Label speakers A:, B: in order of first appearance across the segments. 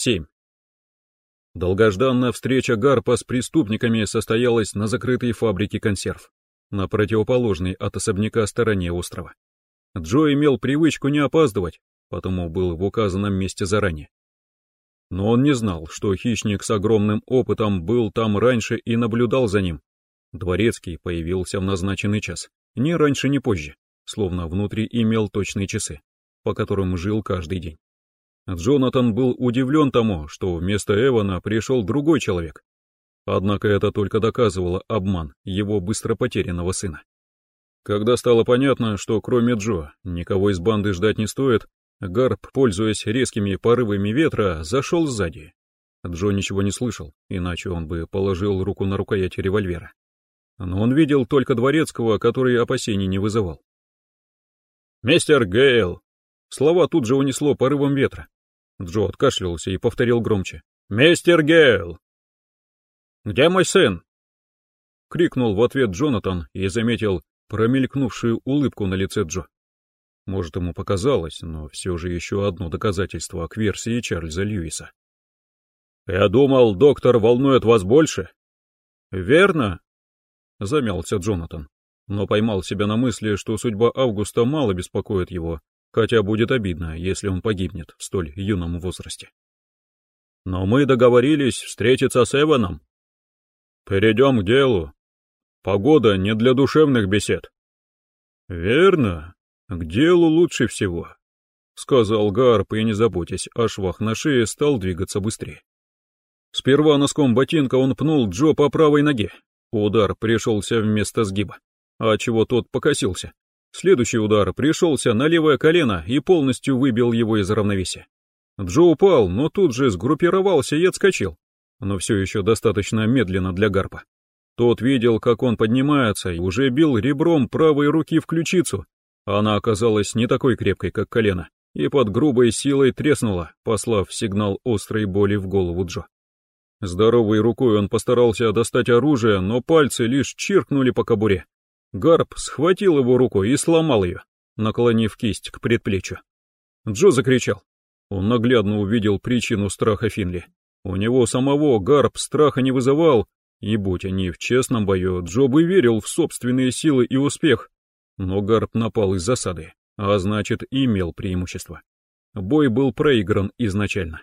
A: 7. Долгожданная встреча Гарпа с преступниками состоялась на закрытой фабрике консерв, на противоположной от особняка стороне острова. Джо имел привычку не опаздывать, потому был в указанном месте заранее. Но он не знал, что хищник с огромным опытом был там раньше и наблюдал за ним. Дворецкий появился в назначенный час, ни раньше, ни позже, словно внутри имел точные часы, по которым жил каждый день. Джонатан был удивлен тому, что вместо Эвана пришел другой человек. Однако это только доказывало обман его быстро потерянного сына. Когда стало понятно, что кроме Джо никого из банды ждать не стоит, Гарп, пользуясь резкими порывами ветра, зашел сзади. Джо ничего не слышал, иначе он бы положил руку на рукоять револьвера. Но он видел только дворецкого, который опасений не вызывал. «Мистер Гейл!» Слова тут же унесло порывом ветра. Джо откашлялся и повторил громче. «Мистер Гейл!» «Где мой сын?» — крикнул в ответ Джонатан и заметил промелькнувшую улыбку на лице Джо. Может, ему показалось, но все же еще одно доказательство к версии Чарльза Льюиса. «Я думал, доктор волнует вас больше?» «Верно?» — замялся Джонатан, но поймал себя на мысли, что судьба Августа мало беспокоит его, хотя будет обидно, если он погибнет в столь юном возрасте. Но мы договорились встретиться с Эваном. Перейдем к делу. Погода не для душевных бесед. Верно, к делу лучше всего, сказал Гарп и, не заботясь о швах на шее, стал двигаться быстрее. Сперва носком ботинка он пнул Джо по правой ноге. Удар пришелся вместо сгиба, а чего тот покосился, Следующий удар пришелся на левое колено и полностью выбил его из равновесия. Джо упал, но тут же сгруппировался и отскочил, но все еще достаточно медленно для гарпа. Тот видел, как он поднимается, и уже бил ребром правой руки в ключицу. Она оказалась не такой крепкой, как колено, и под грубой силой треснула, послав сигнал острой боли в голову Джо. Здоровой рукой он постарался достать оружие, но пальцы лишь чиркнули по кобуре, Гарп схватил его рукой и сломал ее, наклонив кисть к предплечью. Джо закричал. Он наглядно увидел причину страха Финли. У него самого Гарп страха не вызывал, и будь они в честном бою, Джо бы верил в собственные силы и успех. Но Гарп напал из засады, а значит, имел преимущество. Бой был проигран изначально.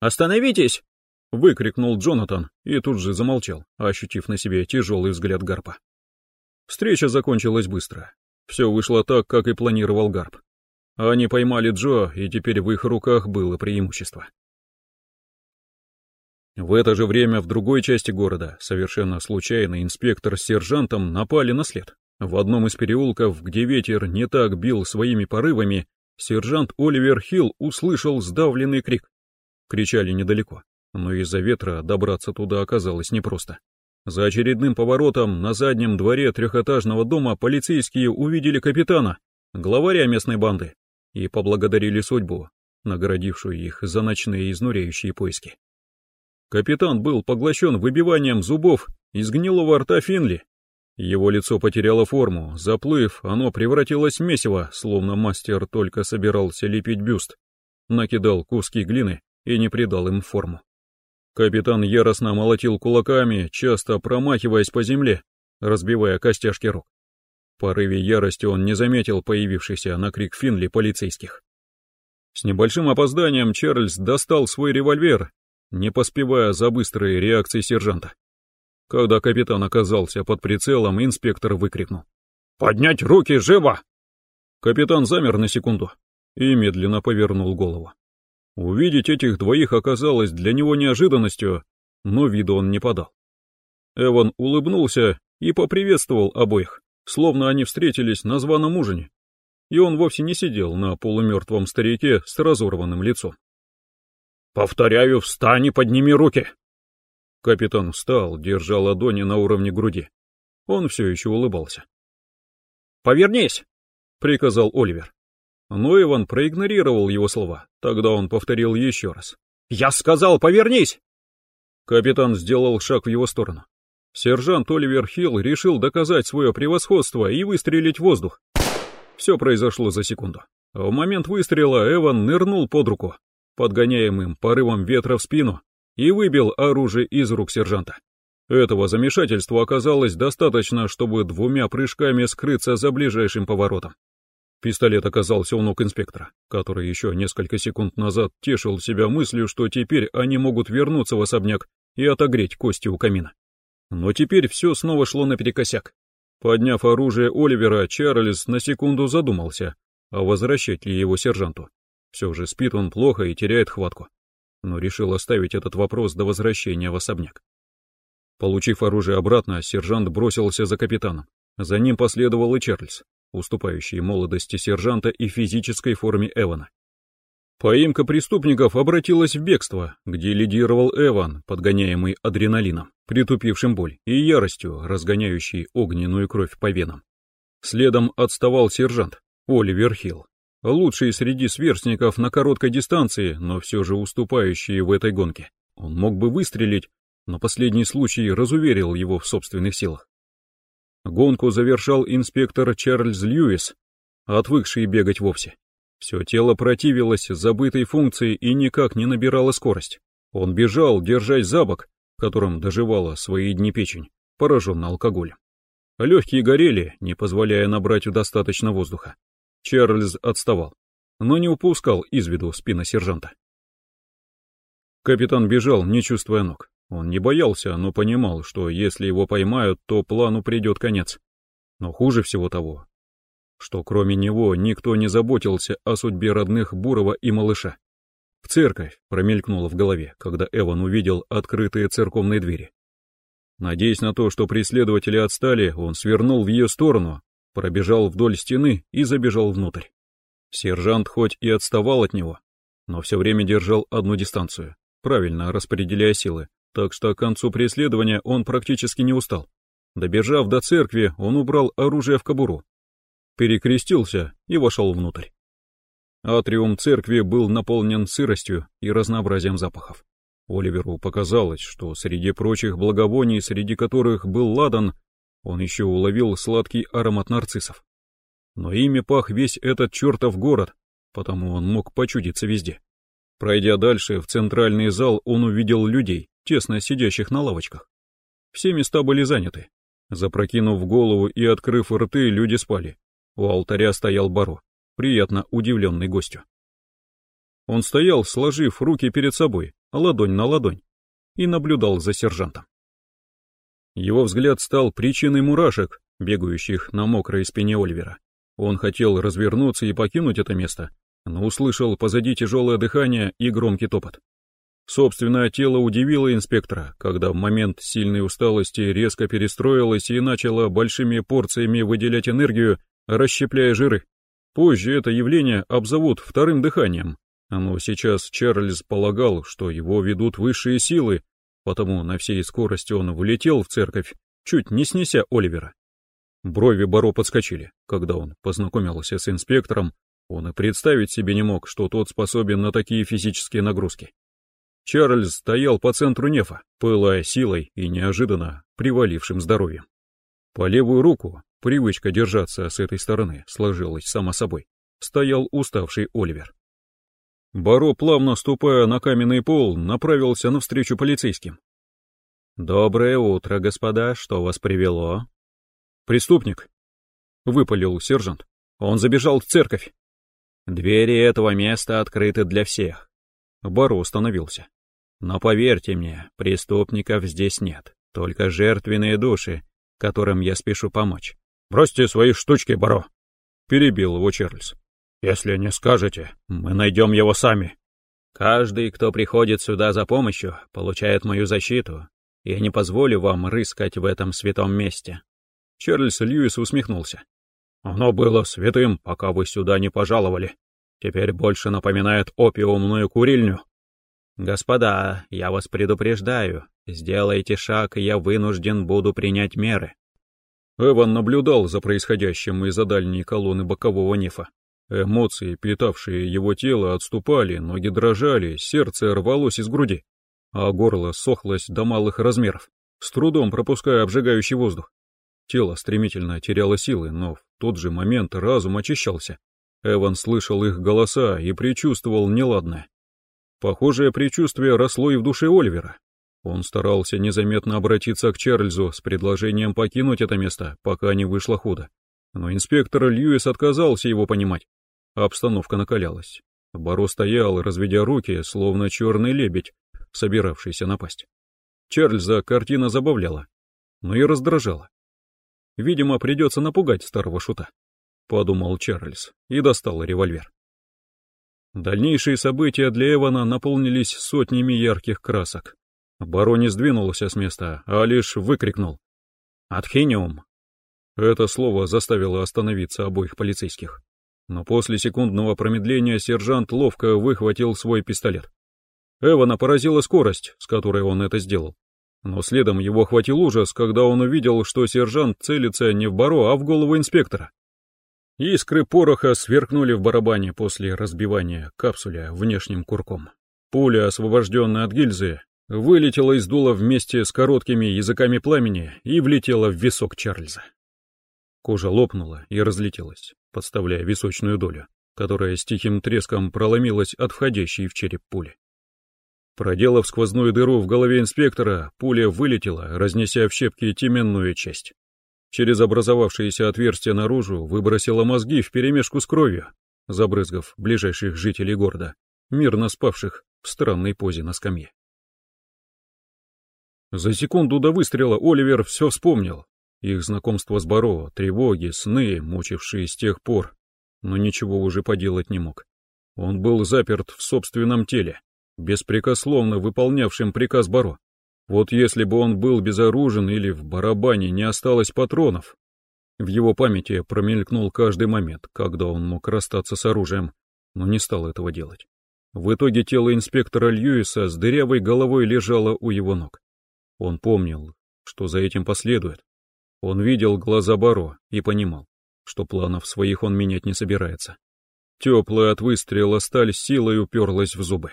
A: «Остановитесь!» — выкрикнул Джонатан и тут же замолчал, ощутив на себе тяжелый взгляд Гарпа. Встреча закончилась быстро. Все вышло так, как и планировал Гарп. Они поймали Джо, и теперь в их руках было преимущество. В это же время в другой части города совершенно случайно инспектор с сержантом напали на след. В одном из переулков, где ветер не так бил своими порывами, сержант Оливер Хилл услышал сдавленный крик. Кричали недалеко, но из-за ветра добраться туда оказалось непросто. За очередным поворотом на заднем дворе трехэтажного дома полицейские увидели капитана, главаря местной банды, и поблагодарили судьбу, наградившую их за ночные изнуряющие поиски. Капитан был поглощен выбиванием зубов из гнилого рта Финли. Его лицо потеряло форму, заплыв, оно превратилось в месиво, словно мастер только собирался лепить бюст, накидал куски глины и не придал им форму. Капитан яростно молотил кулаками, часто промахиваясь по земле, разбивая костяшки рук. В порыве ярости он не заметил появившийся на крик Финли полицейских. С небольшим опозданием Чарльз достал свой револьвер, не поспевая за быстрой реакцией сержанта. Когда капитан оказался под прицелом, инспектор выкрикнул. «Поднять руки, живо!» Капитан замер на секунду и медленно повернул голову. Увидеть этих двоих оказалось для него неожиданностью, но виду он не подал. Эван улыбнулся и поприветствовал обоих, словно они встретились на званом ужине, и он вовсе не сидел на полумертвом старике с разорванным лицом. «Повторяю, встань и подними руки!» Капитан встал, держа ладони на уровне груди. Он все еще улыбался. «Повернись!» — приказал Оливер. Но Иван проигнорировал его слова. Тогда он повторил еще раз. «Я сказал, повернись!» Капитан сделал шаг в его сторону. Сержант Оливер Хилл решил доказать свое превосходство и выстрелить в воздух. Все произошло за секунду. В момент выстрела Эван нырнул под руку. подгоняемым порывом ветра в спину, и выбил оружие из рук сержанта. Этого замешательства оказалось достаточно, чтобы двумя прыжками скрыться за ближайшим поворотом. Пистолет оказался у ног инспектора, который еще несколько секунд назад тешил себя мыслью, что теперь они могут вернуться в особняк и отогреть кости у камина. Но теперь все снова шло наперекосяк. Подняв оружие Оливера, Чарльз на секунду задумался, а возвращать ли его сержанту. Все же спит он плохо и теряет хватку. Но решил оставить этот вопрос до возвращения в особняк. Получив оружие обратно, сержант бросился за капитаном. За ним последовал и Чарльз, уступающий молодости сержанта и физической форме Эвана. Поимка преступников обратилась в бегство, где лидировал Эван, подгоняемый адреналином, притупившим боль, и яростью, разгоняющей огненную кровь по венам. Следом отставал сержант, Оливер Хилл, лучший среди сверстников на короткой дистанции, но все же уступающий в этой гонке. Он мог бы выстрелить, но последний случай разуверил его в собственных силах. Гонку завершал инспектор Чарльз Льюис, отвыкший бегать вовсе. Все тело противилось забытой функции и никак не набирало скорость. Он бежал, держась за бок, которым доживала свои дни печень, пораженный алкоголем. Легкие горели, не позволяя набрать достаточно воздуха. Чарльз отставал, но не упускал из виду спина сержанта. Капитан бежал, не чувствуя ног. Он не боялся, но понимал, что если его поймают, то плану придет конец. Но хуже всего того, что кроме него никто не заботился о судьбе родных Бурова и малыша. В церковь промелькнуло в голове, когда Эван увидел открытые церковные двери. Надеясь на то, что преследователи отстали, он свернул в ее сторону, пробежал вдоль стены и забежал внутрь. Сержант хоть и отставал от него, но все время держал одну дистанцию, правильно распределяя силы, так что к концу преследования он практически не устал. Добежав до церкви, он убрал оружие в кобуру, перекрестился и вошел внутрь. Атриум церкви был наполнен сыростью и разнообразием запахов. Оливеру показалось, что среди прочих благовоний, среди которых был ладан, он еще уловил сладкий аромат нарциссов. Но ими пах весь этот чертов город, потому он мог почудиться везде. Пройдя дальше, в центральный зал он увидел людей, тесно сидящих на лавочках. Все места были заняты. Запрокинув голову и открыв рты, люди спали. У алтаря стоял Баро, приятно удивленный гостю. Он стоял, сложив руки перед собой, ладонь на ладонь, и наблюдал за сержантом. Его взгляд стал причиной мурашек, бегающих на мокрой спине Оливера. Он хотел развернуться и покинуть это место, но услышал позади тяжелое дыхание и громкий топот. Собственное тело удивило инспектора, когда в момент сильной усталости резко перестроилось и начало большими порциями выделять энергию, расщепляя жиры. Позже это явление обзовут вторым дыханием, но сейчас Чарльз полагал, что его ведут высшие силы, потому на всей скорости он влетел в церковь, чуть не снеся Оливера. Брови Баро подскочили, когда он познакомился с инспектором, он и представить себе не мог, что тот способен на такие физические нагрузки. Чарльз стоял по центру нефа, пылая силой и неожиданно привалившим здоровьем. По левую руку Привычка держаться с этой стороны сложилась сама собой. Стоял уставший Оливер. Баро, плавно ступая на каменный пол, направился навстречу полицейским. «Доброе утро, господа, что вас привело?» «Преступник», — выпалил сержант. «Он забежал в церковь». «Двери этого места открыты для всех». Баро остановился. «Но поверьте мне, преступников здесь нет, только жертвенные души, которым я спешу помочь. «Бросьте свои штучки, Баро!» — перебил его Чарльз. «Если не скажете, мы найдем его сами». «Каждый, кто приходит сюда за помощью, получает мою защиту. Я не позволю вам рыскать в этом святом месте». Чарльз Льюис усмехнулся. «Оно было святым, пока вы сюда не пожаловали. Теперь больше напоминает опиумную курильню». «Господа, я вас предупреждаю, сделайте шаг, я вынужден буду принять меры». Эван наблюдал за происходящим из-за дальней колонны бокового нефа. Эмоции, питавшие его тело, отступали, ноги дрожали, сердце рвалось из груди, а горло сохлось до малых размеров, с трудом пропуская обжигающий воздух. Тело стремительно теряло силы, но в тот же момент разум очищался. Эван слышал их голоса и предчувствовал неладное. Похожее предчувствие росло и в душе Оливера. Он старался незаметно обратиться к Чарльзу с предложением покинуть это место, пока не вышло худо. Но инспектор Льюис отказался его понимать. Обстановка накалялась. Баро стоял, разведя руки, словно черный лебедь, собиравшийся напасть. Чарльза картина забавляла, но и раздражала. Видимо, придется напугать старого шута, подумал Чарльз и достал револьвер. Дальнейшие события для Эвана наполнились сотнями ярких красок. Баро не сдвинулся с места, а лишь выкрикнул. «Атхениум!» Это слово заставило остановиться обоих полицейских. Но после секундного промедления сержант ловко выхватил свой пистолет. Эвана поразила скорость, с которой он это сделал. Но следом его охватил ужас, когда он увидел, что сержант целится не в Баро, а в голову инспектора. Искры пороха сверкнули в барабане после разбивания капсуля внешним курком. Пуля, освобожденная от гильзы, вылетела из дула вместе с короткими языками пламени и влетела в висок Чарльза. Кожа лопнула и разлетелась, подставляя височную долю, которая с тихим треском проломилась от входящей в череп пули. Проделав сквозную дыру в голове инспектора, пуля вылетела, разнеся в щепки теменную часть. Через образовавшееся отверстие наружу выбросила мозги вперемешку с кровью, забрызгав ближайших жителей города, мирно спавших в странной позе на скамье. За секунду до выстрела Оливер все вспомнил. Их знакомство с Баро, тревоги, сны, мучившие с тех пор, но ничего уже поделать не мог. Он был заперт в собственном теле, беспрекословно выполнявшим приказ Баро. Вот если бы он был безоружен или в барабане не осталось патронов. В его памяти промелькнул каждый момент, когда он мог расстаться с оружием, но не стал этого делать. В итоге тело инспектора Льюиса с дырявой головой лежало у его ног. Он помнил, что за этим последует. Он видел глаза Баро и понимал, что планов своих он менять не собирается. Теплая от выстрела сталь силой уперлась в зубы.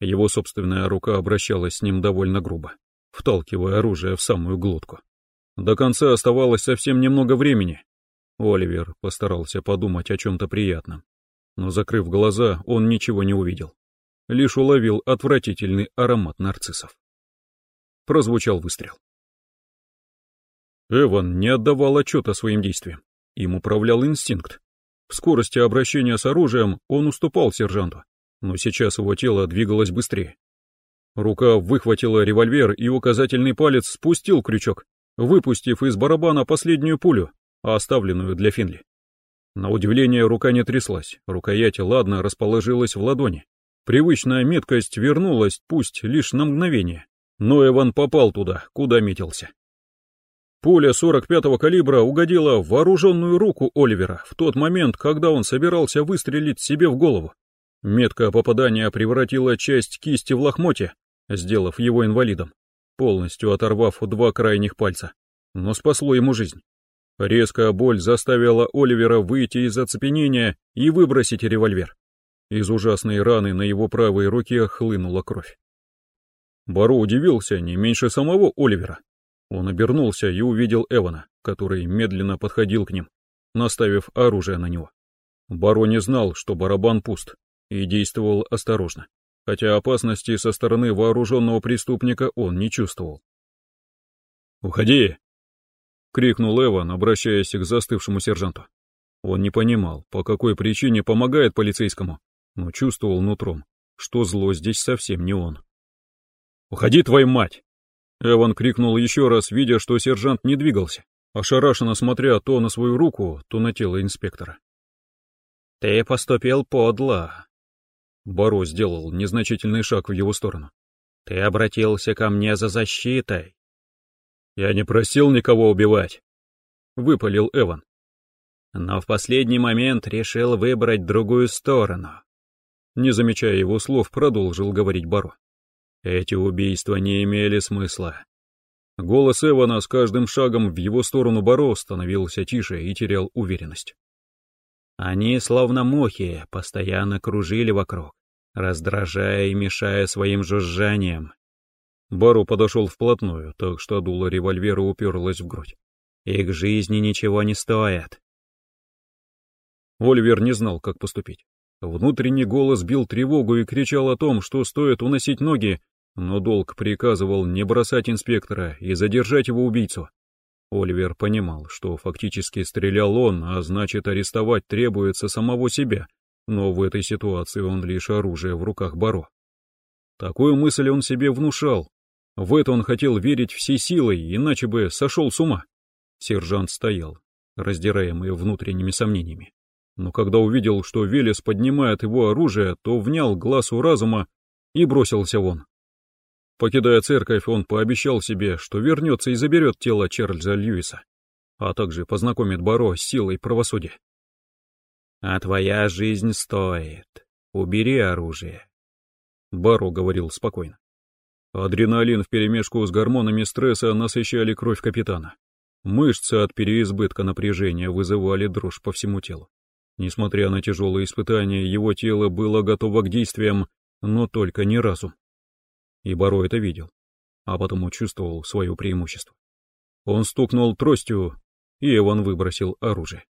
A: Его собственная рука обращалась с ним довольно грубо, вталкивая оружие в самую глотку. До конца оставалось совсем немного времени. Оливер постарался подумать о чем-то приятном, но, закрыв глаза, он ничего не увидел. Лишь уловил отвратительный аромат нарциссов прозвучал выстрел. Эван не отдавал отчета своим действиям. Им управлял инстинкт. В скорости обращения с оружием он уступал сержанту, но сейчас его тело двигалось быстрее. Рука выхватила револьвер, и указательный палец спустил крючок, выпустив из барабана последнюю пулю, оставленную для Финли. На удивление рука не тряслась, рукоять ладно расположилась в ладони. Привычная меткость вернулась, пусть лишь на мгновение, но Эван попал туда, куда метился. Пуля 45-го калибра угодила в вооруженную руку Оливера в тот момент, когда он собирался выстрелить себе в голову. Меткое попадание превратило часть кисти в лохмотье, сделав его инвалидом, полностью оторвав два крайних пальца, но спасло ему жизнь. Резкая боль заставила Оливера выйти из оцепенения и выбросить револьвер. Из ужасной раны на его правой руке хлынула кровь. Баро удивился не меньше самого Оливера. Он обернулся и увидел Эвана, который медленно подходил к ним, наставив оружие на него. Баро не знал, что барабан пуст, и действовал осторожно, хотя опасности со стороны вооруженного преступника он не чувствовал. «Уходи!» — крикнул Эван, обращаясь к застывшему сержанту. Он не понимал, по какой причине помогает полицейскому, но чувствовал нутром, что зло здесь совсем не он. «Уходи, твою мать!» Эван крикнул еще раз, видя, что сержант не двигался, ошарашенно смотря то на свою руку, то на тело инспектора. «Ты поступил подло!» Баро сделал незначительный шаг в его сторону. «Ты обратился ко мне за защитой!» «Я не просил никого убивать!» — выпалил Эван. «Но в последний момент решил выбрать другую сторону!» Не замечая его слов, продолжил говорить Баро. Эти убийства не имели смысла. Голос Эвана с каждым шагом в его сторону Баро становился тише и терял уверенность. Они, словно мухи, постоянно кружили вокруг, раздражая и мешая своим жужжанием. Баро подошел вплотную, так что дуло револьвера уперлось в грудь. Их жизни ничего не стоят. Оливер не знал, как поступить. Внутренний голос бил тревогу и кричал о том, что стоит уносить ноги, но долг приказывал не бросать инспектора и задержать его убийцу. Оливер понимал, что фактически стрелял он, а значит арестовать требуется самого себя, но в этой ситуации он лишь оружие в руках Баро. Такую мысль он себе внушал. В это он хотел верить всей силой, иначе бы сошел с ума. Сержант стоял, раздираемый внутренними сомнениями. Но когда увидел, что Велес поднимает его оружие, то внял глазу разума и бросился вон. Покидая церковь, он пообещал себе, что вернется и заберет тело Чарльза Льюиса, а также познакомит Баро с силой правосудия. «А твоя жизнь стоит. Убери оружие», — Баро говорил спокойно. Адреналин вперемешку с гормонами стресса насыщали кровь капитана. Мышцы от переизбытка напряжения вызывали дрожь по всему телу. Несмотря на тяжелые испытания, его тело было готово к действиям, но только не разум и Баро это видел, а потому чувствовал свое преимущество. Он стукнул тростью, и Эван выбросил оружие.